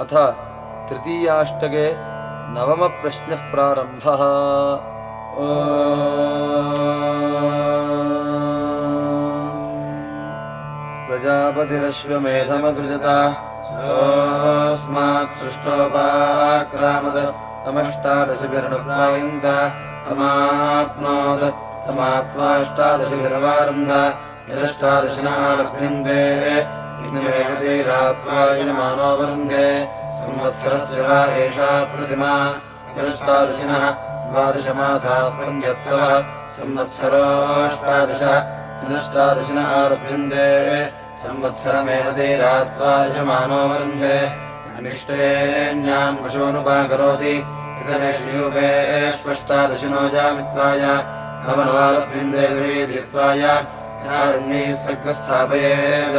अथ तृतीयाष्टके नवमप्रश्नः प्रारम्भः। प्रजापतिरश्वमेधमसृजत। सोऽस्मात् सृष्टोपाक्रामद तमष्टादशभिर्नुप्रायुन्त तमाप्नोद तमात्माष्टादशभिर्वारुन्ध। यदष्टादशिनः यज्ञवेदीरात्मायनमानोवरुन्धे संवत्सरस्य वा एषा प्रतिमा यदष्टादशिनः द्वादशमासाः पञ्चत्वः संवत्सरोऽष्टादश यदष्टादशिनः लभ्यन्ते संवत्सरमेव धीरात्वायमानो वरुन्धे अनिष्टेन्यान् पशूनुपाकरोति इतरेष्यूपेष्वष्टादशिनो जामित्वाय नवनवालभ्यन्ते श्रीदित्वाय यदारण्यैः सर्गस्थापयेत्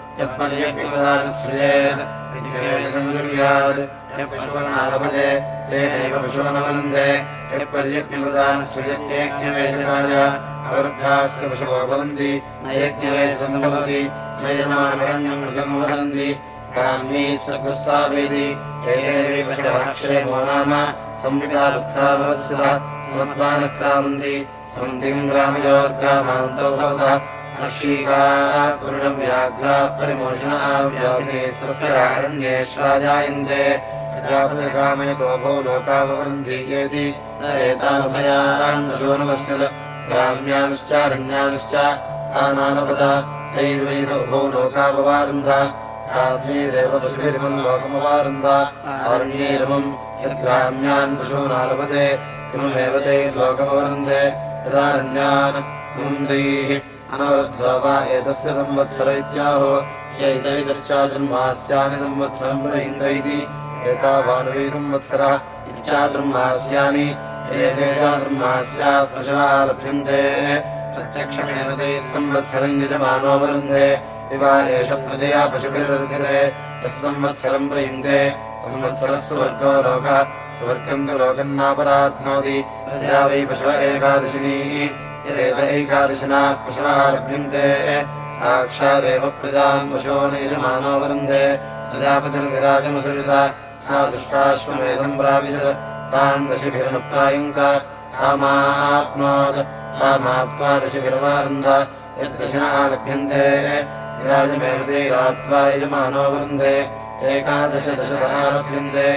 यत्पर्यक्रियेत् पशुवनालभते तेनैव पशुवनवन्धे यत्पर्यज्ञकृतानुसृजत्येज्ञवेशसाय अवरुद्धास्य पशवो भवन्ति न यज्ञवेशसम्भवति न यजमानरण्यम् मृगमो हरन्ति ग्राम्यै सर्गस्थापयति ये देवी पशवः क्षेमो नाम संविदा पुत्रावस्यतः समत्वानक्रामन्ति सन्धिम् ग्रामयोर्ग्रामान्तो भवतः हर्षीकाः पुरुषव्याघ्राः परिमोषणाः व्याधिनेश्वरारण्येष्वाजायन्ते प्रजापतिकामयतो भो लोकाववारुन्ध। ग्राम्यैरेव पशुभिरिमम् लोकमवारुन्ध। आरण्यैरमम् यद्ग्राम्यान् पशूनालपते इममेव यदारण्यान् मुन्दैः एतस्य संवत्सर इत्याहो यैतैतश्चातुर्मास्यानि संवत्सरम् प्रहिन्द इति प्रत्यक्षमेव तैः संवत्सरम् यजमानो वरुन्धे विवा एष प्रजया पशुभिर्वर्ध्यते यः संवत्सरम् प्रयुङ्क्ते। संवत्सरः सुवर्गो लोकः सुवर्गम् तु लोकम् नापराध्नोति प्रजया वै पशव एकादशिनी यदेत एकादशिनाः पशवः लभ्यन्ते साक्षादेव प्रजाम् पशो नियजमानो वरुन्धे। प्रजापतिर्विराजमसृजत। सा दुष्टाश्वमेधम् प्राविशत्। तान् दशिभिर्वारुन्ध यद्दशिनः लभ्यन्ते विराजमेव धीरात्वा यजमानो वरुन्धे। एकादश दशतः लभ्यन्ते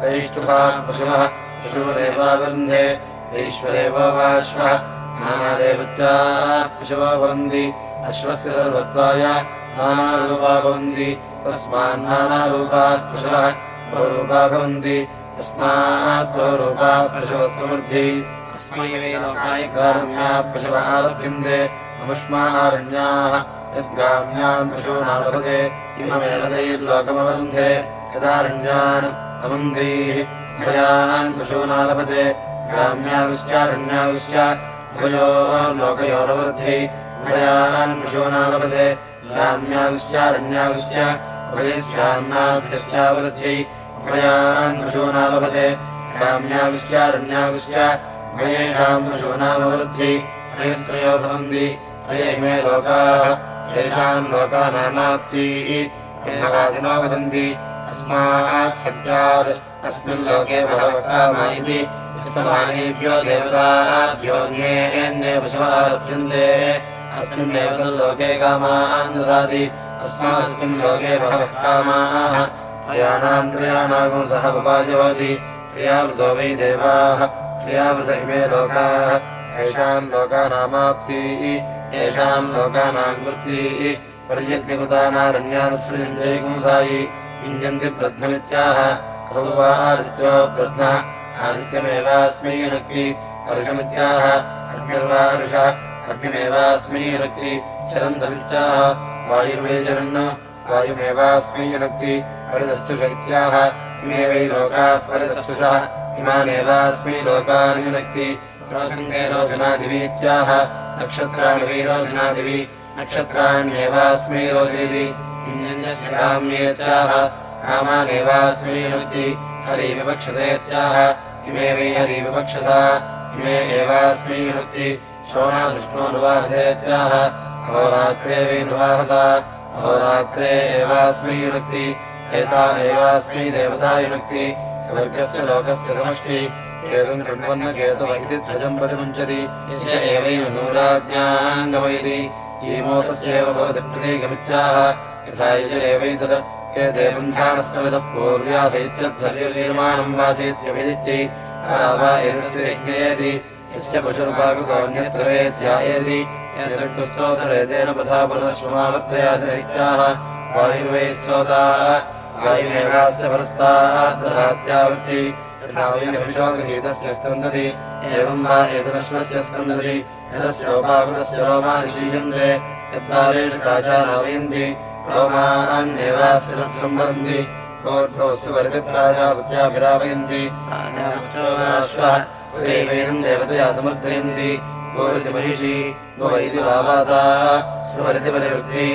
त्रैष्टुभाः पशवः पशूरेवावरुन्धे वैश्वदेवो वाश्वः भवन्ति अश्वस्य सर्वत्वाय नानारूपा भवन्ति भवन्ति ग्राम्याः पशवः आरभ्यन्ते। नमुष्मारण्याः यद्ग्राम्यान् पशूनालभते इममेव तैर्लोकमवन्धे यदारण्यान् अवन्धैः भयान् पशूनालभते ग्राम्याविश्चारण्याविश्च उभयोर्लोकयोरवृद्धि उभयान् पशूनालभते ग्राम्याविश्चारण्याविश्च उभयस्यान्नाभ्यस्यावृद्धि उभयान् पशूनालभते ग्राम्याविश्चारण्याविश्च उभयेषाम् पशूनामवृद्धि त्रयस्त्रयो भवन्ति त्रय इमे लोकाः येषाम् लोकानामाप्तिः ब्रह्मवादिनो वदन्ति। अस्मात् सत्यात् अस्मिन् लोके इति समानेभ्यो देवताभ्योऽन्ये पशवः लभ्यन्ते अस्मिन्नेव तल्लोके कामान् ददाति। अस्मादस्मिन् लोके बहवः कामाः त्रयाणाम् त्रयाणागुम् सह उपाजोति त्रियावृतो वै देवाः। त्रियावृत इमे लोकाः। येषाम् लोकानामाप्तिः। येषाम् लोकानाम् वृत्तिः। पर्यज्ञकृतानारण्यानुत्सृजन्ते गुंसायि युञ्जन्ति ब्रध्नमित्याह असौ वा आदित्यो ब्रध्नः आदित्यमेवास्मै नक्ति हर्षमित्याह अर्घ्यर्वा हर्षः अर्घ्यमेवास्मै नक्ति चरन्तमित्याह वायुर्वे वायुमेवास्मै युनक्ति। परिदस्तुष इत्याह इमे वै लोकाः परिदस्तुषः इमानेवास्मै लोकान् युनक्ति रोचन्दे रोचनादिवीत्याह, नक्षत्राणि वै रोचनादिवि। नक्षत्राण्येवास्मै रोचयति इञ्जन्यस्य कामानेवास्मै युनक्ति हरिविवक्षसेत्याह इमे वै हरिविवक्षसा इमे एवास्मै युनक्ति शोणादृष्णो निर्वाहसेत्याह अहोरात्रे वै निर्वाहसा। अहोरात्रे एवास्मै एता एवास्मै देवता युनक्ति स्वर्गस्य लोकस्य समष्टि। केतुम् कृण्वन्न केतव ध्वजम् प्रतिमुञ्चति एष एवैर्नूराज्ञाम् गमयति जीमोतस्यैव भवति प्रतीकमित्याह यथा यजरेवैतत् ये देवन्धानस्समिदः वाचेत्यभिदित्यै वा एतस्य यज्ञयेति यस्य पशुर्भागकोऽन्यत्र वेद्यायेति यत्रक्तुस्तोतरेतेन पथा पुनर्श्वमावर्तयासैत्याः वायुर्वै स्तोताः, वायुमेवास्य परस्ताः दधात्यावृत्ति, यथा स्कन्दति, एवं वा एतदश्वस्य स्कन्दति। यतस्योपाकृतस्य रोमा निषीयन्ते यत्पालेषु काचा नावयन्ति वरितिप्राजावृत्याभिरावयन्ति प्राजाश्वः स्वैवैनम् देवतया समर्थयन्ति गोरितिमहिषी भव इति वावाता। सुवरितिपरिवृत्ति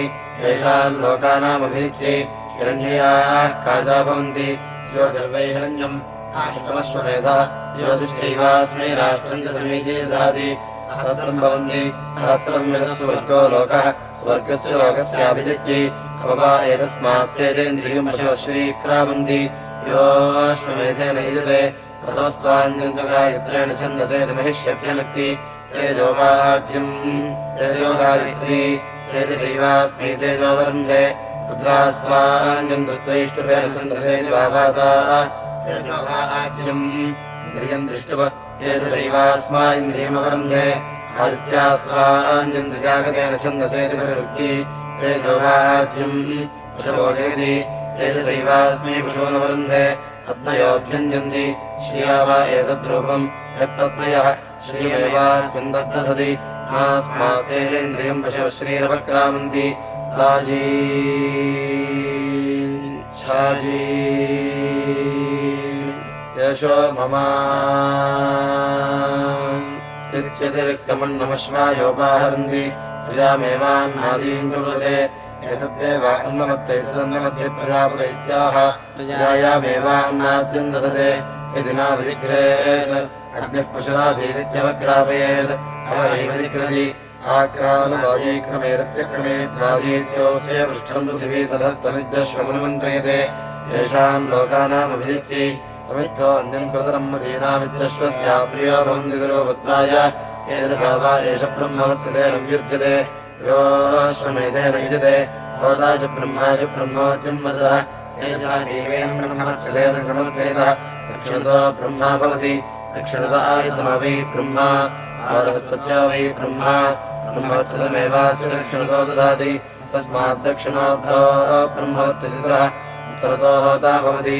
येषाम् लोकानामभिनित्यै हिरण्ययाः काजा भवन्ति ज्योतिर्वै हिरण्यम् आष्टमश्वमेधः ज्योतिश्चैवास्मै राष्ट्रम् च समीचे ददाति सहस्रम् भवन्ति। सहस्रम् यतः स्वर्गो लोकः स्वर्गस्य लोकस्याभिजित्यै अपवा एतस्मात् तेजेन्द्रियम् पशवः श्रीक्रामन्ति। योऽश्वमेधेन युजते असमस्त्वाञ्जन्तुगायत्रेण छन्दसे महिष्यभ्यनक्ति तेजोवाज्यम् तेजोगायत्री तेजसैवास्मै तेजोवरुन्धे रुद्रास्त्वाञ्जन्तुत्रैष्टुभेन छन्दसेति भावाता तेजोवाज्यम् इन्द्रियम् दृष्टव तेजसैवास्मा इन्द्रियमवरुन्धे आदित्यास्त्वाञ्जन्तुजागतेन छन्दसेति प्रवृत्ति तेजोवाज्यम् पशवो जगति तेजसैवास्मै पशूनवरुन्धे पत्नयोऽभ्यञ्जन्ति श्रिया वा एतद्रूपम् छाजी यशो मम इत्यतिरिक्तमन्नमश्वायोपाहरन्ति प्रजामेवान्नादीम् कुर्वते। एतद्देव अन्नमत्यैतदन्नमध्ये प्रजापत इत्याह। प्रजायामेवान्नाद्यम् ददते। यदि नावजिघ्रेत् अग्निः पशुरासीदित्यवग्रापयेत्। अवैव जिघ्रति आक्रामवाजीक्रमेरत्यक्रमे द्वाजीत्योस्ते पृष्ठम् पृथिवी सधस्तमित्यश्वमुनिमन्त्रयते येषाम् लोकानामभिदित्यै समिद्धो अन्यम् कृतरम् मदीनामित्यश्वस्या प्रियो भवन्ति सर्वपुत्राय तेजसा वा एष ब्रह्मवत्कसेन व्युध्यते योऽश्वमेधेन युजते भवता च ब्रह्मा च ब्रह्मोद्यम् वदः तेजसा जीवेन ब्रह्मवर्चसेन समर्थयतः दक्षिणतो ब्रह्मा भवति, दक्षिणत आयतनो वै ब्रह्मा। आदसत्पत्या वै ब्रह्मा। ब्रह्मवर्चसमेवास्य दक्षिणतो ददाति। तस्मात् दक्षिणोऽर्धो ब्रह्मवर्चसितः उत्तरतो होता भवति।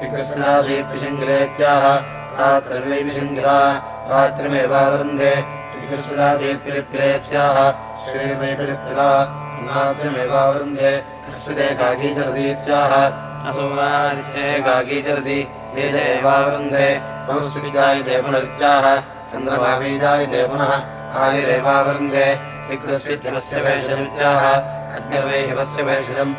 किर्गस्विदासीत् पिशिङ्गिलेत्याह रात्रिर्वै पिशिङ्गिला रात्रिमेवावृन्धे किर्गस्विदासीत् पिरिप्पिलेत्याह श्रीर्वै पिरिप्पिला नात्रिमेवावृन्धे कस्विदे काकीचरतीत्याह असोवादित्ये काकीचरति तेज एवावृन्धे कौस्विजायते पुनरित्याह चन्द्रमावीजायते पुनः आयुरेवावृन्धे ऋग्रस्विध्यमस्य भेषमित्याह अग्निर्वै हिमस्य भेषजम्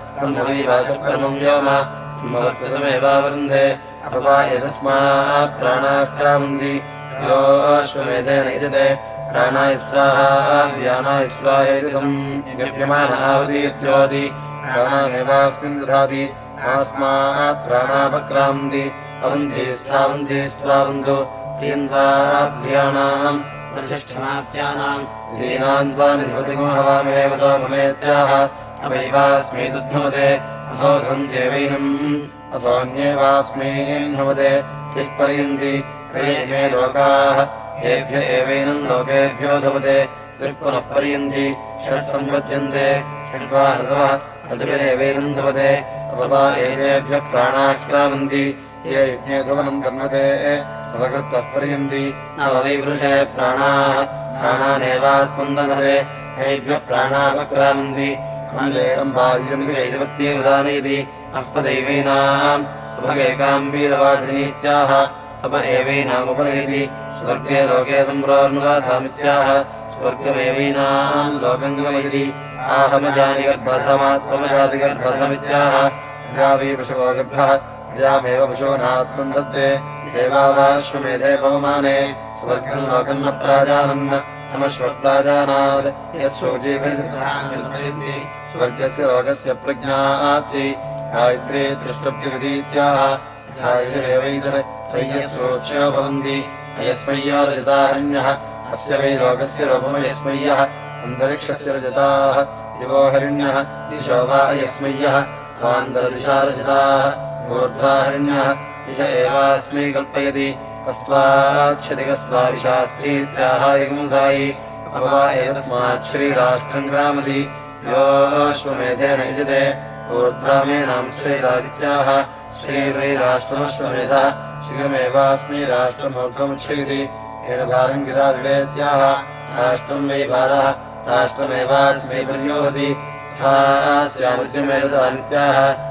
ब्रह्मवैवाचक्रमम् व्योम ब्रह्मवर्चसमेवावरुन्धे अपवा यतस्मात् प्राणाक्रामन्ति। योऽश्वमेधेन यजते। प्राणाय स्वाहा व्यानाय स्वाहेति सङ्गम्यमान आहुतीत्योति प्राणामेवास्मिन् दधाति। आस्मात् प्राणापक्रामन्ति। अवन्ति स्थावन्ति स्त्वावन्तु प्रियन्त्वा प्रियाणाम् परिशिष्ठमाप्यानाम् दीनान् त्वा निधिपतिगो हवामेव च ममेत्याह अवैवास्मै दुध्नुमते अथो धन्त्येवैनम् अथोऽन्येवास्मैन्नुमते तिः पर्यन्ति त्रये लोकाः। येभ्य एवैनम् लोकेभ्यो धुमते त्रिः पुनः पर्यन्ति षट् सम्पद्यन्ते षड्वा ऋतवः ऋतुभिरेवैनम् अपवा एतेभ्यः प्राणाक्रामन्ति ये धुवनम् कर्मते नवकृत्वः पर्यन्ति न वै वृषे प्राणाः। प्राणानेवात्मन्दधते तेभ्यः प्राणापक्रामन्ति स्वर्गे लोके सम्प्रोर्नुवाधामित्याह स्वर्गमेवैनाम् लोकम् आहमजानि गर्भधमात्मजाति गर्भधमित्याह प्रजावै पशवो गर्भः प्रजामेव पशूनात्मम् दत्ते देवावाश्वमेधे पवमाने स्वर्गम् लोकम् न प्राजानन्। तमश्वप्राजानात् यत्सूजीभिर्कल्पयन्ति स्वर्गस्य लोकस्य प्रज्ञाप्ति गायत्री भवन्ति। अस्य वै लोकस्य रूपमयस्मय्यः अन्तरिक्षस्य रजताः। दिवो हरिण्यः। दिशो वा अयस्मय्यः। वान्तरदिशा रजताः। दिश एवास्मै कल्पयति। कस्त्वाच्छतिकस्त्वा विशास्तीत्याहायिगुंसायि अपवा एतस्मात् श्रीराष्ट्रम् ग्रामति। योऽश्वमेधेन युजते ऊर्ध्वामेनाम् श्रीरादित्याः श्रीर्वैराष्ट्रमश्वमेधः शिवमेवास्मै राष्ट्रमोर्धमुच्छयति येन भारम् गिरा विवेत्याः राष्ट्रम् वै भारः राष्ट्रमेवास्मै पर्योहति स्यामृत्यमेतदामित्याह श्रीर्वै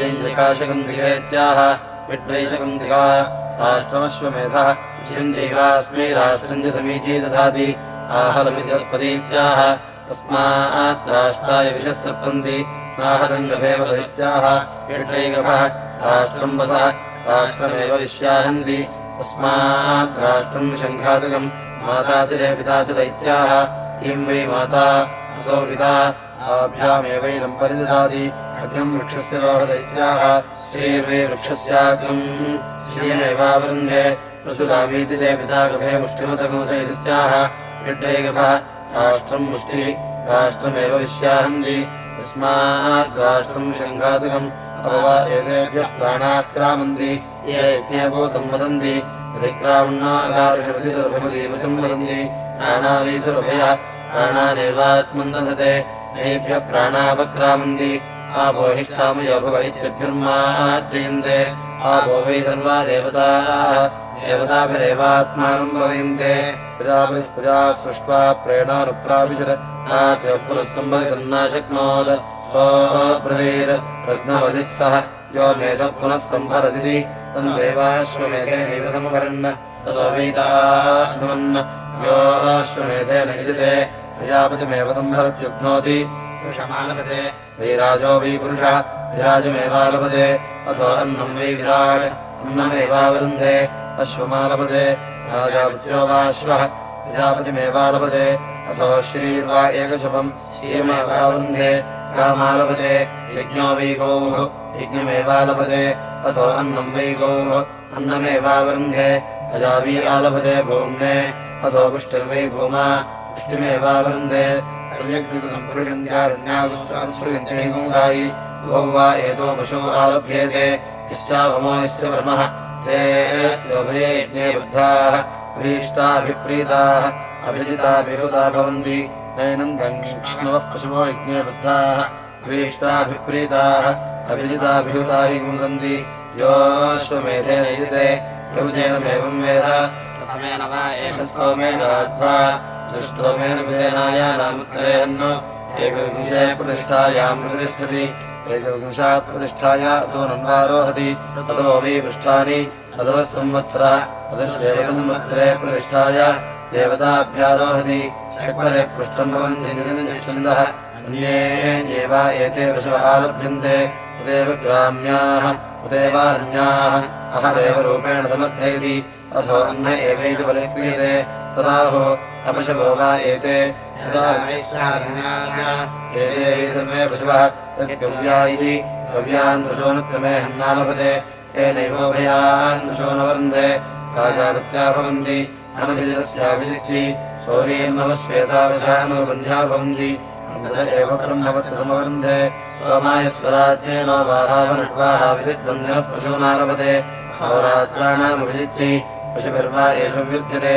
येन्द्रिकाशकन्धिकेत्याह विद्वैशकन्धिका राष्ट्रमश्वमेधः राष्ट्रम् समीची वसः राष्ट्रमेव विश्याहन्ति तस्मात् राष्ट्रम् ते पिता च दैत्याः इयम् वै माता असौ पिता आभ्यामेवैनम् परिदधाति अग्नम् वृक्षस्य लोहदैत्याः श्रीर्वै वृक्षस्याग्नम् श्रियमेवावृन्धे प्रसुतामीति ते पिता गभे मुष्टिमतकंसैदित्याः विड्वैगभः राष्ट्रम् मुष्टिः राष्ट्रमेव विश्याहन्ति। तस्मात् राष्ट्रम् शङ्घातकम् अथवा एतेभ्यः प्राणाः क्रामन्ति ये यज्ञभूतम् वदन्ति। वदन्ति। प्राणावीसुरभयः प्राणानेवात्मम् दधते नेभ्यः प्राणापक्रामन्ति आपोहिष्ठामयो भव इत्यभ्युर्मार्जयन्ते आपो वै सर्वा देवताः देवताभिरेवात्मानम् भवयन्ते प्रजापतिः प्रजा सृष्ट्वा प्रेणानुप्राविशत् ताभ्यः पुनः सम्भवितम् न शक्नोत्। सोऽब्रवीर् प्रज्ञवदित्सः यो मेधः पुनः वेदाध्वन्। यो अश्वमेधेन युजते प्रजापतिमेव सम्भरत्युग्नोति पुरुषमालभते। वैराजो वै पुरुषः, विराजमेवालभते। अथो अन्नम् वै विराट्, अन्नमेवावरुन्धे। अश्वमालभते राजापत्यो वाश्वः प्रजापतिमेवालभते अथो श्रीर्वा एकशपम् श्रियमेवावरुन्धे कामालभते यज्ञो वै गौः, यज्ञमेवालभते। अथो अन्नम् वै गौः अजावी आलभते भूम्ने। अथो पुष्टिर्वै भूमा, पुष्टिमेवावरुन्धे। सर्वज्ञकृतम् पुरुषम् ध्यारण्यागुश्चात्सृजन्ते हिंसायि भौ वा एतो पशो आलभ्येते यश्चावमो यश्च वर्मः ते स्वभये यज्ञे बद्धाः। अभीष्टाभिप्रीताः। अभिजिताभिहुता भवन्ति। नैनम् दङ्क्ष्णवः पशवो यज्ञे बद्धाः। अभीष्टाभिप्रीताः। अभिजिताभियुता हि पुंसन्ति। योऽश्वमेधेन युजते। यौजेनमेवम् वेद। प्रथमेन वा एष स्तोमेन राध्वा दुष्टोमेन विजयनायानामुत्तरेऽन्नो एकविंशे प्रतिष्ठायाम् प्रतिष्ठति एकविंशात् प्रतिष्ठाय तो नन्वारोहति ततो वै पृष्ठानि तदवः संवत्सरः तदश्रेवसंवत्सरे प्रतिष्ठाय देवताभ्यारोहति षट्परे पृष्ठम् छन्दः अन्येव एते पशवः लभ्यन्ते उदेव ग्राम्याः उदेवारण्याः अहदेव रूपेण समर्थयति अथो अह्न एवेषु बले क्रियते तदाहो अपशवो वा एते एते सर्वे पशवः यत्कव्या इति पशो न वृन्धे राजावत्या भवन्ति। सौरीर्नवश्वेतावशानो बन्ध्या भवन्ति। एव ब्रह्मवत् समवृन्धे सोमाय स्वराज्येनो वाहावनट्वाः विदिद्वन्द्यनः पशूनालभते होरात्राणामभिजित्ति पशुभिर्वा एषु विद्यते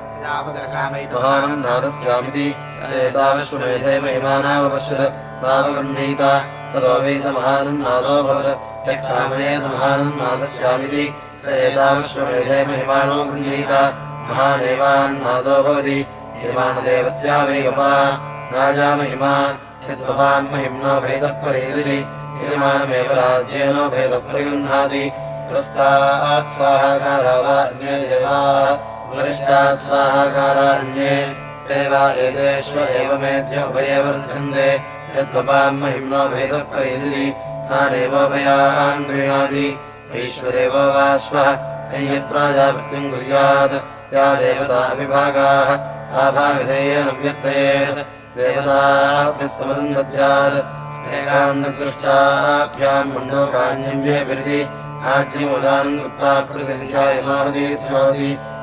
एतावश्वमेधे महिमानावपश्यत्। तावगृह्णीत ततो वै स महानन्नादो भवत्। यः कामयेत महानन्नादस्यामिति स एतावश्वमेधे महिमानो गृह्णीत। महादेवान्नादो भवति। यजमानदेवत्या वै गपा राजा महिमा। यद्वपान् महिम्नो भेदः परेदिति यजमानमेव राज्येनो भेदः परिगृह्णाति पुरस्तात् स्वाहाकारा वा अन्ये देवाः वरिष्ठात् स्वाहाकारा अन्ये ते वा एतेष्व एव मेध्य उभये वर्धन्ते यद्वपाम् महिम्नो भेदः परेदिति तानेवोभयान् गृह्णाति वैश्वदेवो वा श्वः तय्यप्राजापत्यम् कुर्यात्। या देवता विभागाः ता भागधेयेन व्यर्थयेत् देवताभ्यः समदम् दद्यात् स्थैकान्तकृष्टाभ्याम् मण्डोकान्यम्येभिरिति आज्यमुदानम् कृत्वा प्रतिसङ्ख्यायमाहुदीत्योति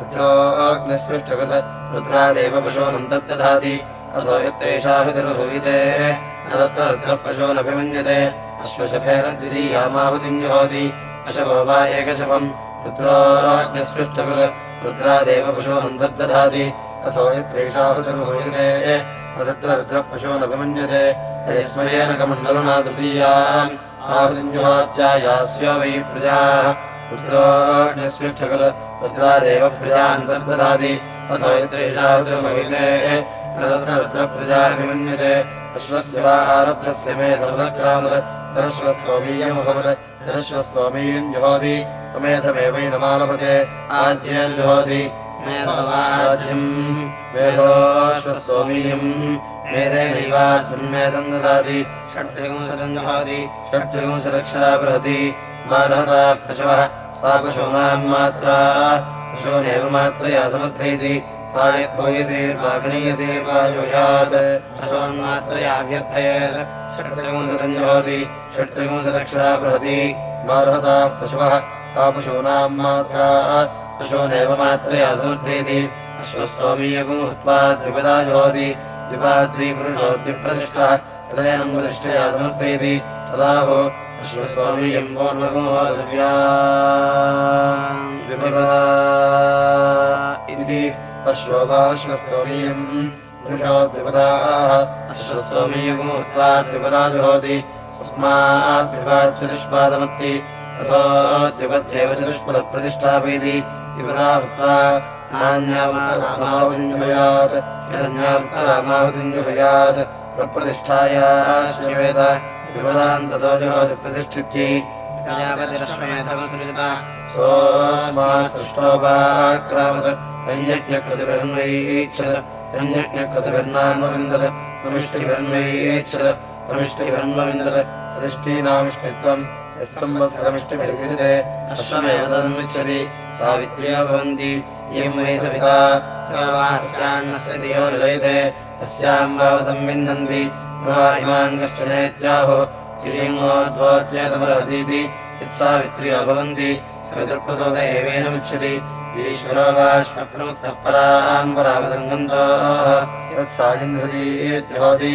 रुद्रोऽग्निस्विष्टकृत रुद्रादेव पशूनन्तर्दधाति अथो यत्रेषाहुतिर्भूयते न तत्र रुद्रः पशूनभिमन्यते। अश्वशफेन द्वितीयामाहुतिम् जुहोति अशवो वा एकशवम् रुद्रोऽग्निस्विष्टकृत रुद्रादेव पशूनन्तर्दधाति अथो न तत्र रुद्रः पशूनभिमन्यते यस्मयेन कमण्डलना तृतीयाम्। आहुतिम् जुहोत्यायास्यो वै प्रजाः। प्रजान्तर्दधाति अथो यत्रेषाहुतिर्भूयते न तत्र रुद्रप्रजाभिमन्यते अश्वस्य वा आरब्धस्य मे धनश्वस्तोमीयमभवत् धनश्वस्तोमीयम् जुहोति। त्वमेधमेवै आज्येन जुहोति। मेधवाज्यम् मेधोश्वस्तोमीयम् मेधेनैवास्मिन्मेधम् ददाति। षट्त्रिंशदम् जुहोति। षट्त्रिंशदक्षरा बृहति मारहताः पशवः। सा पशूनाम् मात्रा। पशूनेव मात्रया समर्थयति। तायत्भूयसेर्वाभिनयसेर्वायुयात् पशून्मात्रयाभ्यर्थयेत् षट्त्रिंशदम् जुहोति। षट्त्रिंशदक्षरा बृहति मार्हताः पशवः। सा पशूनाम् मात्रा पशूनेव मात्रया समर्थयति अश्वस्तोमीयकम् हुत्वा द्विपदा जुहोति। द्विपाद्विपुरुषो द्विप्रतिष्ठः तदयनम् प्रतिष्ठया तदाहो अश्वस्तोमीयम् पौर्वकमो इति। अश्वोपाश्वस्तोमीयम् पुरुषो द्विपदाः अश्वस्तोमीयकम् हुत्वा द्विपदा जुहोति। तस्माद्विपाद्विदुष्पादमत्ति ततो द्विपद्येव चतुष्पदः प्रतिष्ठापयति त्रिपदा हुत्वा नान्यावतरामाहुतिञ्जुहयात् यदन्यावतरामाहुतिञ्जुहयात् प्रप्रतिष्ठायाश्चवेद त्रिपदान्ततो जुहोति प्रतिष्ठित्यै। सोऽस्मात् सृष्टोपाक्रामत् तञ्जज्ञकृतिभिर्न्वैच्छत् तञ्जज्ञकृतिभिर्नामविन्दत् नमिष्टिभिर्न्वैच्छत् भवन्ति। यो वा अस्यान्नस्य धियो निलयते तस्याम् वावतम् विन्दन्ति। इमान् कश्चनेत्याहो तिरिङ्गोद्वोच्येतमर्हतीति यत्सावित्र्यो भवन्ति। सवितृप्रसोद एवेन मुच्यति ईश्वरो वाश्वप्रमुक्तः पराम् परावदङ्गन्तोः यत्सायन्धतीत्योति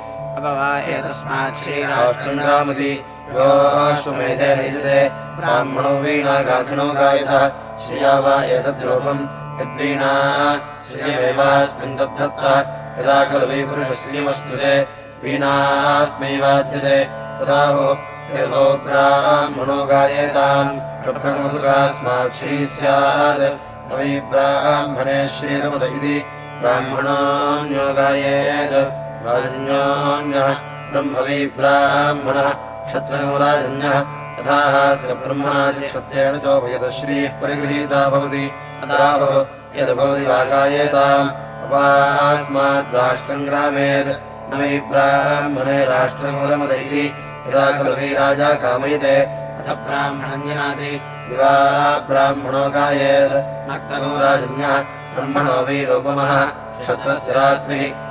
वीणागाथिनो गायतः। श्रिया वा एतद्रूपम् यद्वीणा। श्रियमेवास्मिन् दब्धत्तः यदा खलु वै पुरुषश्रियमश्नुते वीणास्मै वाद्यते तदा हो यतो ब्राह्मणो गायेताम्। प्रप्रमुसुरास्मात् श्री स्यात्। वै ब्राह्मणे श्रीरमुद इति। ब्राह्मणोऽन्यो गायेत् राजन्योऽन्यः ब्रह्म वै ब्राह्मणः, क्षत्रियो राजन्यः, तथा स ब्रह्मणादिक्षत्रेण चोभयत श्रीः परिगृहीता भवति। तदाहो यद्भवति वा गायेताम् अपास्मात् ग्रामेत् न वै ब्राह्मणे राष्ट्रमूलमुद इति यदा खलु वै राजा कामयते, अथ ब्राह्मणम् जनाति। दिवा ब्राह्मणो गायेत् नक्तगो राजन्यः, ब्रह्मणो वै रूपमः क्षत्रस्य रात्रिः।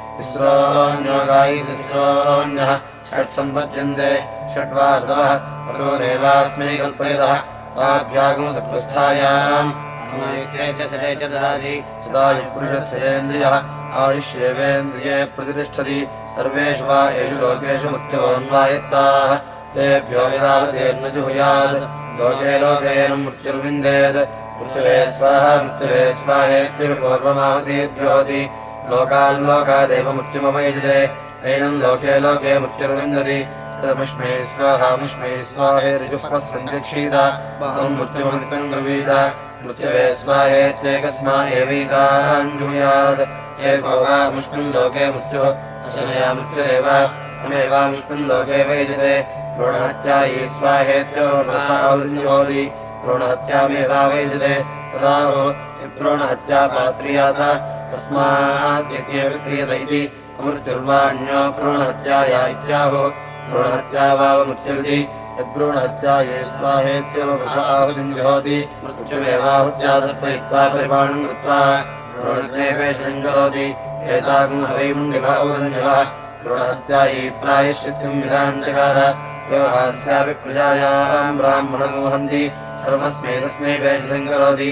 तिस्रोऽन्योगायति तिस्रोऽन्यः षट्सम्पद्यन्ते षड्वार्तवः ऋतो कल्पयतः ताभ्यागम् सत्वस्थायाम् ैक्यैचसरे आयुष्येवेन्द्रिये प्रतिष्ठति। सर्वेषु वा एषु लोकेषु मृत्योन्वायत्ताः तेभ्यो यदाहतेर्न जुहुयात्, लोके लोकेन मृत्युर्विन्देत्। मृत्युवे स्वाहा, मृत्युवे स्वाहेत्युर्पूर्वमाहुतीर्भ्योति लोकान् लोकादेव मृत्युमपयुजते एनम् लोके लोके मृत्युर्विन्दति। तदमुष्मे स्वाहा मुष्मे स्वाहेरिजुःपत्सन्त्यक्षीत बहुम् मृत्युमृत्युम् ब्रवीत। मृत्युवे स्वाहेत्येकस्मा एवैकाञ्जुयात् एको वा मुष्मिन् लोके मृत्युः अशनया मृत्युरेव। तमेवामुष्मिन् लोके वैजते। भ्रूणहत्यायी स्वाहेत्योर्वृथाहुति भ्रूणहत्यामेवावैजते तदा हो भ्रूणहत्या पात्र्याथ तस्मात् यज्ञेव क्रियत इति अमृत्युर्वाण्यो भ्रूणहत्याया इत्याहो। भ्रूणहत्या वावमृत्युरिति यद्भ्रूणहत्या ये स्वाहेत्यवृथाहुतिम् जुहोति मृत्युमेवाहुत्या तर्पयित्वा परिपाणम् कृत्वा भ्रूणग्नेपेशम् करोति। एताकम् हवैमुण्डिभावदञ्जवः भ्रूणहत्यायी प्रायश्चित्तिम् विधाम् चकार यो हास्यापि प्रजायाम् ब्राह्मणगुहन्ति सर्वस्मै तस्मै पेशम् करोति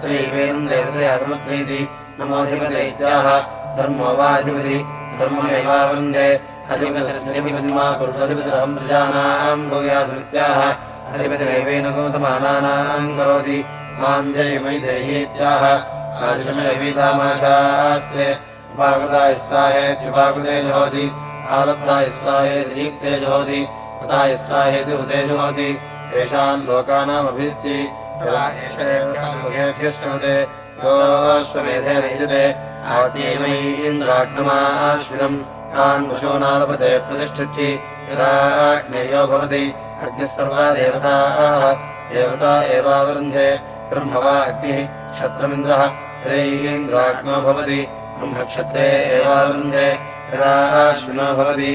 देवतया समर्थयति नमोऽधिपते इत्याह धर्मो वा अधिपति धर्ममेवावृन्दे अधिपतिर्मा कुर्वधिपतिरहम् प्रजानाम् भूयासमित्याह अधिपतिरेवेन को समानानाम् करोति माम् जयमयि देहीत्याह आश्रमे वीतामाशास्ते उपाकृताय स्वाहेत्युपाकृते जुहोति आलब्धाय स्वाहेति जुहोति हताय स्वाहेति हुते जुहोति तेषाम् लोकानामभित्ति यदा एष देवतामुखेभ्यष्टमते योऽश्वमेधेन युजते आग्नेयमयीन्द्राग्नमाश्विनम् तान् पशूनालपते प्रतिष्ठिति यदा आग्नेयो भवति अग्निः सर्वा देवताः। देवता एवावरुन्धे ब्रह्म वा अग्निः क्षत्रमिन्द्रः यदैन्द्राग्नो भवति ब्रह्मक्षत्रे एवावरुन्धे यदा अश्विनो भवति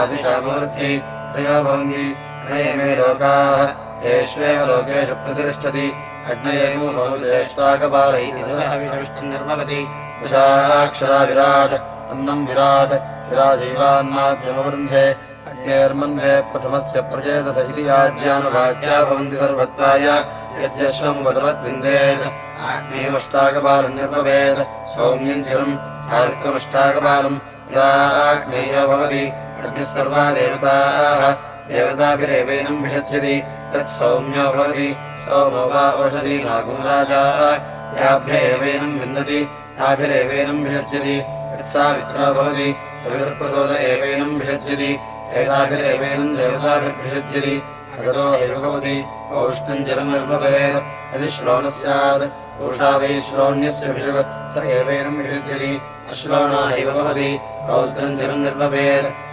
आशिषामवृद्धि त्रयो भवन्ति त्रयमे लोकाः येष्वेव लोकेषु प्रतिष्ठति। दशाक्षरा विराट् अन्नम् विराट् विराजैवान्नाद्यमवृन्धे अग्नेर्मन्धे प्रथमस्य प्रचेतस इति याज्यानुभाग्या भवन्ति सर्वत्वाय यद्यश्वम् वदवद्विन्देत् आग्नेयमष्टाकपालम् निर्भवेत् सौम्यम् चिरम् सावित्रमष्टाकपालम् यदा आग्नेयो भवति। अग्निः सर्वा देवताः। देवताभिरेवेनम् विषज्यति तत् सौम्यो भवति सोमो विन्दति ताभिरेवेनम् विषज्यति, यत्सावित्रो भवति सवितर्प्रसोद एवेनम् विषज्यति एताभिरेवेनम् देवताभिर्विषज्यति, अगतो एव भवति औष्णम् जलम् निर्भवेत् यदि श्रोणः स्यात्, पुरुषा वै श्रोण्यस्य भिषुः स एवेनम् विषज्यति अश्रोणा एव भवति रौद्रम् जलम् निर्भवेत्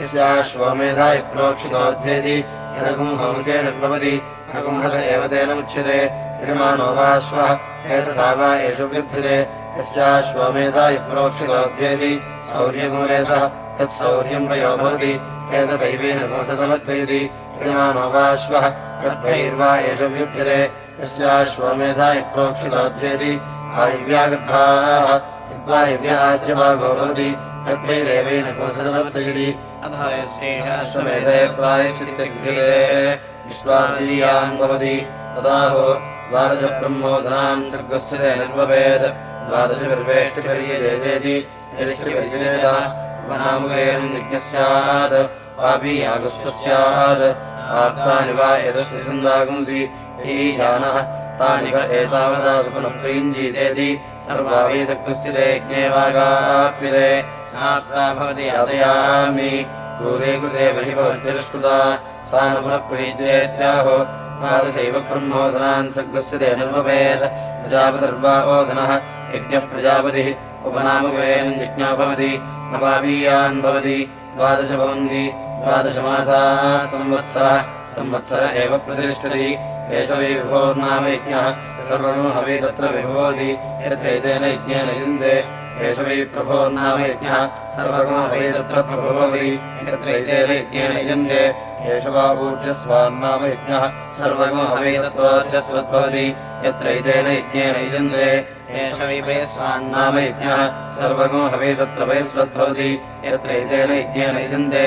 यस्याश्वमेधाय प्रोक्षितोऽध्येति यदगुम् होमचे निर्भवति अगुंहस एव तेन उच्यते यजमानो वाश्वः एतसा वा एषु व्यर्थ्यते यस्याश्वमेधाय प्रोक्षितोऽध्येति सौर्यमूलेतः यत्सौर्यम् वयो भवति एतसैवेन कोशसमर्थयति यजमानो वाश्वः गर्भैर्वा एषु व्युध्यते यस्याश्वमेधाय प्रोक्षितोऽध्येति आयुव्यागर्भाः यद्वायुव्याज्यभागो भवति गर्भैरेवेन कोशसमर्थयति अथ यस्यैषाश्वमेधे प्रायश्चित्तक्रियते विश्वासीयान् भवति। तदाहो द्वादशब्रह्मोधनान् सर्गस्य ते निर्वपेत् द्वादशभिर्वेष्टिभिर्यजेति यदिष्टिभिर्यजेत उपनामुखेन यज्ञ स्यात्। पापी आगुष्ठ स्यात्। आप्तानि वा एतस्य छन्दागुंसि। यही जानः। तानि क एतावदा सुपुनः प्रीञ्जीतेति। सर्वाभिसक्तुश्चिते यज्ञे वागाप्यते समाप्ता भवति यातयामि क्रूरे कृते बहि भवत्यनुष्कृता सा न पुनः प्रीत्येत्याहो द्वादशैव ब्रह्मोदनान् सग्रस्थिते निर्वपेत् प्रजापतिर्वा ओदनः यज्ञः प्रजापतिः। उपनामकेन यज्ञो भवति। नवावीयान् भवति। द्वादश भवन्ति। द्वादशमासाः संवत्सरः। संवत्सर एव प्रतिष्ठति। एष विभोर्नाम यज्ञः। सर्वणो हवै तत्र विभवति। यत्रैतेन यज्ञेन युञ्जे। एष वै प्रभोर्नाम यज्ञः सर्वगो वै तत्र प्रभवति यत्रैतेन यज्ञेन युञ्जे एष वा। ऊर्जस्वान्नाम यज्ञः सर्वगो हवै तत्रोर्जस्वद्भवति यत्रैतेन यज्ञेन युञ्जे एष वै वयस्वान्नाम नाम यज्ञः सर्वगो हवे तत्र वयस्वद्भवति यत्रैतेन यज्ञेन युञ्जे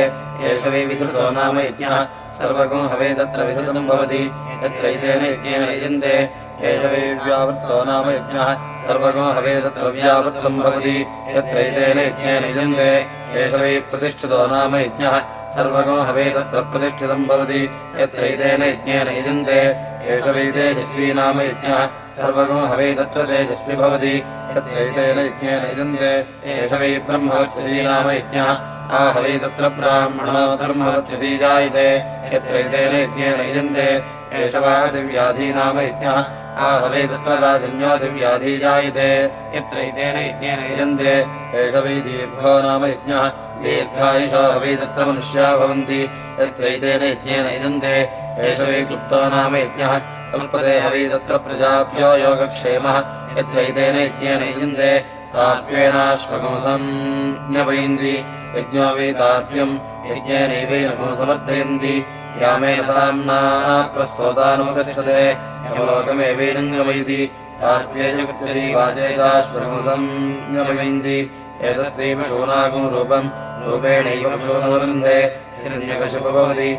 एष वै विधृतो नाम यज्ञः सर्वगो हवे तत्र विधृतम् भवति। यत्रैतेन यज्ञेन युञ्जे एष वै व्यावृत्तो नाम यज्ञः सर्वगो हवे तत्र व्यावृत्तम् भवति। यत्रैतेन यज्ञेन युञ्जे। एष वै प्रतिष्ठितो नाम यज्ञः सर्वगो हवे तत्र प्रतिष्ठितम् भवति। यत्रैतेन यज्ञेन युञ्जे। एष वै तेजस्वी नाम यज्ञः सर्वगो हवे तत्र तेजस्वी भवति। यत्रैतेन यज्ञेन युञ्जे। एष वै ब्रह्मवर्चसी नाम यज्ञः। आ हवे तत्र ब्राह्मणो ब्रह्मवर्चसी जायते। यत्रैतेन यज्ञेन युञ्जे। एष वा दिव्याधी नाम यज्ञः आ हवे तत्र राजन्यो दिव्याधी जायते यत्रैतेन यज्ञेन यजन्ते। एष वै दीर्घो नाम यज्ञः। दीर्घायुषो हवे तत्र मनुष्या भवन्ति। यत्रैतेन यज्ञेन यजन्ते। एष वै क्लुप्तो नाम यज्ञः। कल्पते हवै तत्र प्रजाभ्यो योगक्षेमः। यत्रैतेन यज्ञेन यजन्ते। तार्प्येणाश्वगुंसम् न्यपयन्ति। यज्ञो वै तार्प्यम् यज्ञेनैवैनगुं समर्थयन्ति यामेन साम्ना प्रस्तोतानुगतिष्ठते यमलोकमेवैनम् गमयति तार्प्ये च कृत्यति वाचैताश्वगुंसम् गमयन्ति। एतत्रैव शूनागम् रूपम् रूपेणैव पशूनवृन्धे हिरण्यकशिपो भवति।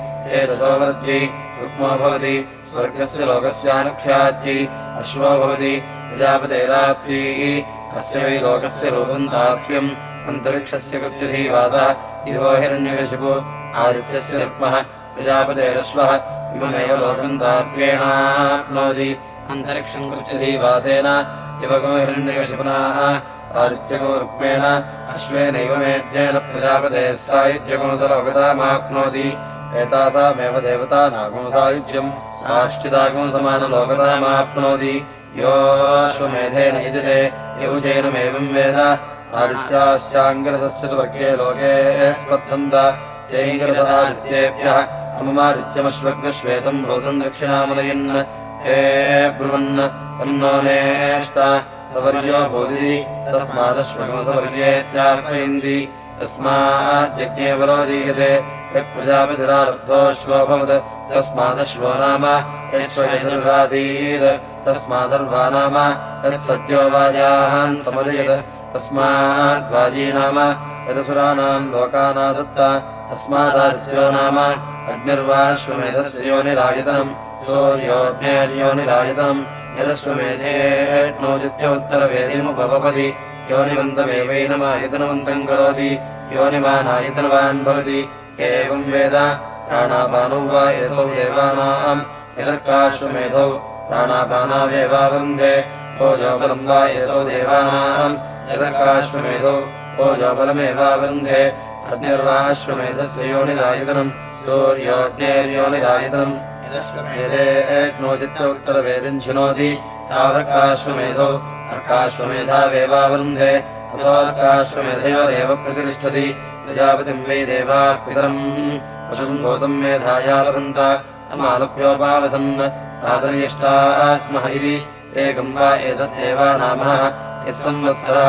स्वर्गस्य लोकस्यानुख्यात्यै अश्वो भवति। प्रजापतेराप्त्यै अस्य वै लोकस्य रूपम् ताप्यम्। अन्तरिक्षस्य कृत्यधीवासः इवो हिरण्यकशिपो आदित्यस्य रुक्मः प्रजापतेरश्वः इममेव लोकन्ताप्येणाप्नोति। अन्तरिक्षम् कृत्यधीवासेन युवको हिरण्यकशिपुनाः, आदित्यगोरुक्मेण, अश्वेनैव मेध्येन एतासामेव देवता नागुंसायुज्यम् साश्चिदागुंसमानलोकतामाप्नोति योऽश्वमेधेन यजते वेद। वर्गे लोके अमुमादित्यमश्वग्श्वेतम् भूतम् दक्षिणामलयन् हे ब्रुवन् तन्नो नेष्ट सवर्यो भूदिति तस्मादश्वगमसवर्येत्याह्वयन्ति तस्माद्यज्ञे वरोदीयते यत्प्रजापतिरारब्धोऽश्वोऽभवत् तस्मादश्वो नाम यच्छयदुर्गासीत् तस्मादर्वा नाम यत्सद्यो वाजान् समदयत् तस्माद्वाजी नाम यदसुराणाम् लोकानादत्त तस्मादादित्यो नाम अग्निर्वाश्वमेधस्य योनिरायतनम् सूर्योऽग्नेर्योनिरायतनम्। यदश्वमेधेष्णोजित्योत्तरवेदिमुपपति योनिवन्तमेवैनमायतनवन्तम् करोति। योनिमानायतनवान् भवति। एवम् वेद। प्राणापानौ वा यतो देवानाम्। यदर्काश्वमेधौ। प्राणापानावेवावृन्धे ओजोबलम् वा यतो देवानाम्। यदर्काश्वमेधौ। ओजोबलमेवावृन्धे अग्निर्वाश्वमेधस्य योनिरायुधनम् सूर्योऽग्नेर्योनिरायुधम् यदे एकनोदित्योत्तरवेदिम् चिनोति अथोऽर्काश्वमेधयोरेव प्रतिष्ठति प्रजापतिम् वै देवाः पितरम्। पशुम् भूतम् मेधायालभन्त अमालभ्योपालसन् प्रातर्यष्टाः स्मः इति, एकम् वा एतद्देवानामः यः संवत्सरः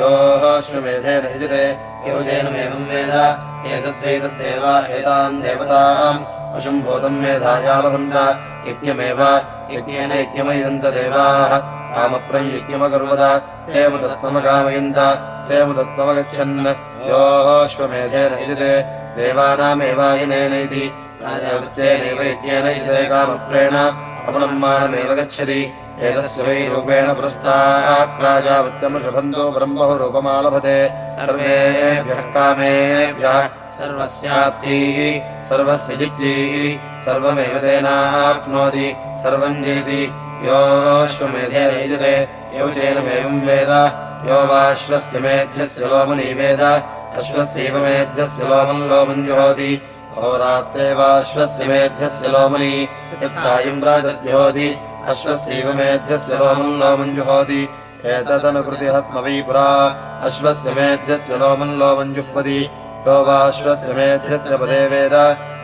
योः अश्वमेधेन यजते योजेनमेवम् वेद। एतद्वैतद्देवा एताम् देवताम्। पशुम् भूतम् मेधायालभन्त यज्ञमेव। यज्ञेन यज्ञमयन्त देवाः। योऽश्वमेधेन यजते देवानामेवायनेन इति गच्छति एतस्य रूपेण पुरस्तात् प्राजावृत्तमशुभन्तो ब्रह्महुरूपमालभते। सर्वेभ्यः कामेभ्यः सर्वस्याप्तिः सर्वस्य जिज्ञैः सर्वमेव तेनाप्नोति सर्वम् जयति योऽश्वमेधेन युजते योचेनमेवम् वेद। यो वाश्वस्य मेध्यस्य लोमनी वेद। अश्वस्यैव मेध्यस्य लोमम् लोमम् जुहोति। होरात्रे वाश्वस्य मेध्यस्य लोमनी। यत्सायम् प्रातर्जुहोति अश्वस्यैव मेध्यस्य लोमम् लोमम् जुहोति एतदनुकृतिहत्मवै पुरा। अश्वस्य मेध्यस्य लोमम् लोमम् जुह्वति। यो वाश्वस्य मेध्यस्य पदे वेद।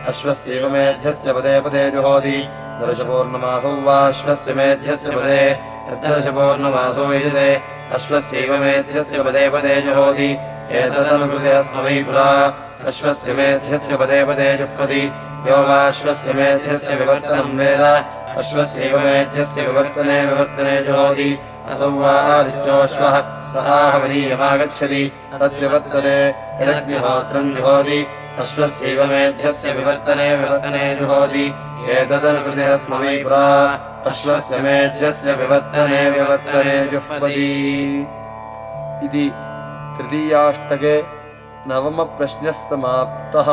अश्वस्यैव मेध्यस्य पदे पदे जुहोति। दर्शपूर्णमासौ वाश्वस्य मेध्यस्य पदे। यद्दर्शपूर्णमासो यजते। अश्वस्यैव मेध्यस्य पदे पदे जुहोति। एतदनुकृतिहत्मवै पुरा। अश्वस्य मेध्यस्य पदे पदे जुह्वति। यो वाश्वस्य मेध्यस्य विवर्तनम् वेद। अश्वस्यैव मेध्यस्य विवर्तने विवर्तने जुहोति असौ वा आदित्योऽश्वः सहाहवनीयमागच्छति तद्विवर्तने यदग्निहोत्रम् जुहोति। अश्वस्यैव मेध्यस्य विवर्तने विवर्तने जुहोति। एतदनुकृतिः स्म पुरा। अश्वस्य मेध्यस्य विवर्तने विवर्तने जुह्वति। इति तृतीयाष्टके नवमप्रश्नः समाप्तः